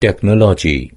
technology